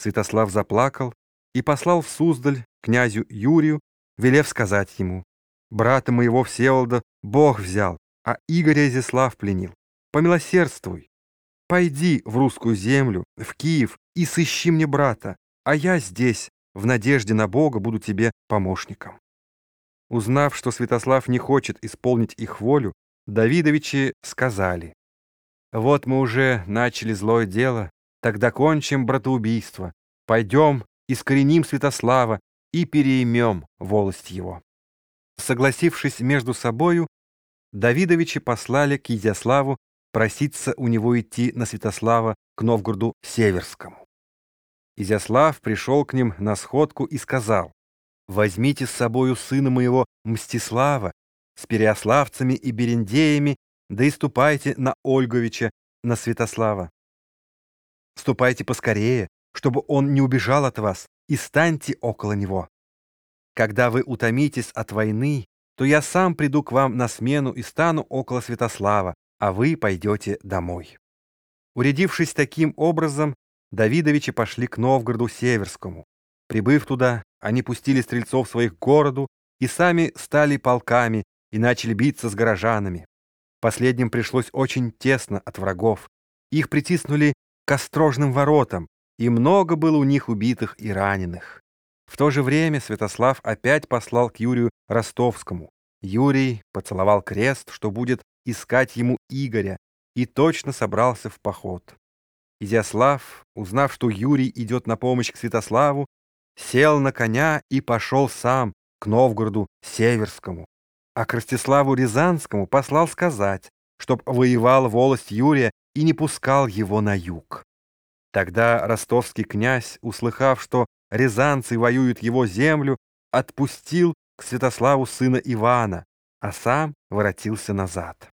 Святослав заплакал и послал в Суздаль князю Юрию, велев сказать ему, «Брата моего Всеволода Бог взял, а Игоря Изяслав пленил. Помилосердствуй. Пойди в русскую землю, в Киев, и сыщи мне брата, а я здесь, в надежде на Бога, буду тебе помощником». Узнав, что Святослав не хочет исполнить их волю, Давидовичи сказали, «Вот мы уже начали злое дело, тогда кончим братоубийство, пойдем, искореним Святослава и переймем волость его». Согласившись между собою, Давидовичи послали к Изяславу проситься у него идти на Святослава к Новгороду Северскому. Изяслав пришел к ним на сходку и сказал, «Возьмите с собою сына моего Мстислава с переославцами и берендеями, да и ступайте на Ольговича, на Святослава. Ступайте поскорее, чтобы он не убежал от вас, и станьте около него. Когда вы утомитесь от войны, то я сам приду к вам на смену и стану около Святослава, а вы пойдете домой». Урядившись таким образом, Давидовичи пошли к Новгороду Северскому. Прибыв туда, они пустили стрельцов своих к городу и сами стали полками и начали биться с горожанами. Последним пришлось очень тесно от врагов. Их притиснули к острожным воротам, и много было у них убитых и раненых. В то же время Святослав опять послал к Юрию Ростовскому. Юрий поцеловал крест, что будет искать ему Игоря, и точно собрался в поход. Изяслав, узнав, что Юрий идет на помощь к Святославу, сел на коня и пошел сам к Новгороду Северскому. А к Ростиславу Рязанскому послал сказать, чтоб воевал волость Юрия и не пускал его на юг. Тогда ростовский князь, услыхав, что рязанцы воюют его землю, отпустил к Святославу сына Ивана, а сам воротился назад.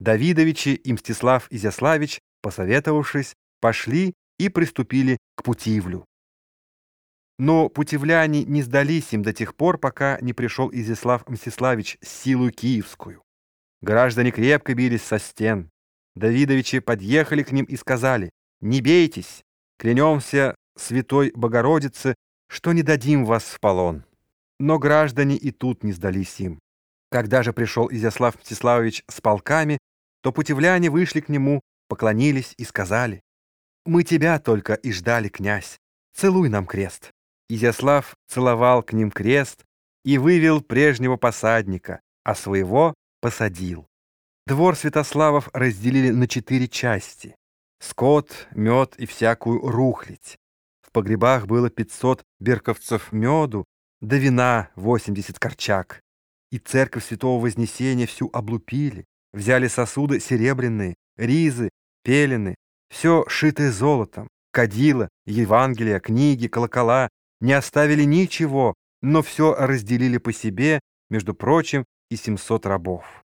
Давидовичи и Мстислав Изяславич, посоветовавшись, пошли и приступили к Путивлю. Но путевляне не сдались им до тех пор, пока не пришел Изяслав Мстиславич с силу киевскую. Граждане крепко бились со стен. Давидовичи подъехали к ним и сказали, «Не бейтесь, клянемся святой Богородице, что не дадим вас в полон». Но граждане и тут не сдались им. Когда же пришел Изяслав Мстиславович с полками, то путевляне вышли к нему, поклонились и сказали, «Мы тебя только и ждали, князь, целуй нам крест». Изяслав целовал к ним крест и вывел прежнего посадника, а своего посадил. Двор Святославов разделили на четыре части. Скот, мед и всякую рухлядь. В погребах было 500 берковцев меду, да вина 80 корчак. И церковь Святого Вознесения всю облупили, взяли сосуды серебряные, ризы, пелены, все шитое золотом, кадила, Евангелия, книги, колокола, не оставили ничего, но все разделили по себе, между прочим, и 700 рабов.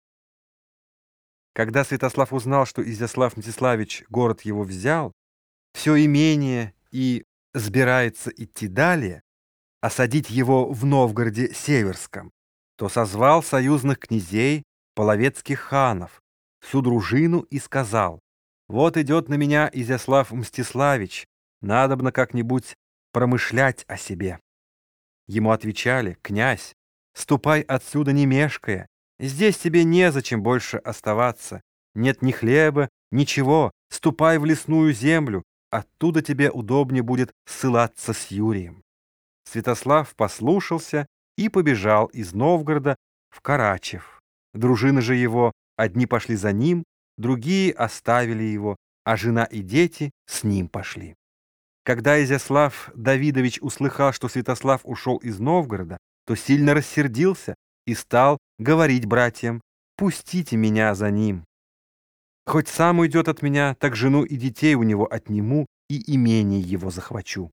Когда Святослав узнал, что Изяслав Мстиславич город его взял, все имение и сбирается идти далее, осадить его в Новгороде Северском, то созвал союзных князей, половецких ханов, всю дружину и сказал, «Вот идет на меня Изяслав Мстиславич, надобно как-нибудь промышлять о себе. Ему отвечали, «Князь, ступай отсюда не мешкая, здесь тебе незачем больше оставаться. Нет ни хлеба, ничего, ступай в лесную землю, оттуда тебе удобнее будет ссылаться с Юрием». Святослав послушался и побежал из Новгорода в Карачев. Дружины же его, одни пошли за ним, другие оставили его, а жена и дети с ним пошли. Когда Изяслав Давидович услыхал, что Святослав ушел из Новгорода, то сильно рассердился и стал говорить братьям, «Пустите меня за ним. Хоть сам уйдет от меня, так жену и детей у него отниму и имение его захвачу».